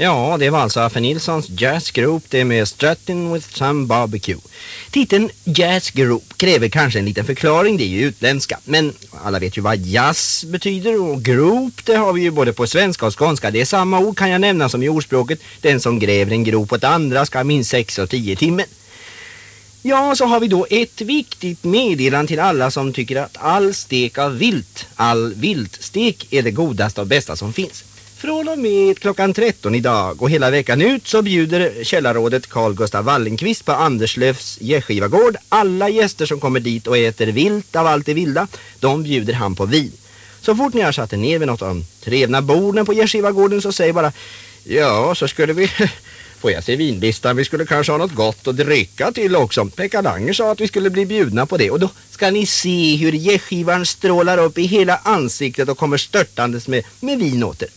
Ja, det var alltså Affe Nilssons Jazz Group, det med Strutting with some barbecue. Titeln Jazz Group kräver kanske en liten förklaring, det är ju utländska. Men alla vet ju vad jazz betyder och group det har vi ju både på svenska och skånska. Det är samma ord kan jag nämna som i ordspråket. Den som gräver en grop åt andra ska minst 6 och 10 timmen. Ja, så har vi då ett viktigt meddelande till alla som tycker att all stek av vilt, all viltstek är det godaste och bästa som finns. Från och med klockan 13 idag och hela veckan ut så bjuder källarrådet Carl Gustav Wallenqvist på Anderslövs gästgivagård. Alla gäster som kommer dit och äter vilt av allt det vilda, de bjuder han på vin. Så fort ni har satt er ner vid något av de trevna borden på gästgivagården så säg bara Ja, så skulle vi Får jag se vinlistan? Vi skulle kanske ha något gott att dricka till också. Pekka Langer sa att vi skulle bli bjudna på det. Och då ska ni se hur gästgivaren strålar upp i hela ansiktet och kommer störtandes med, med vin åter.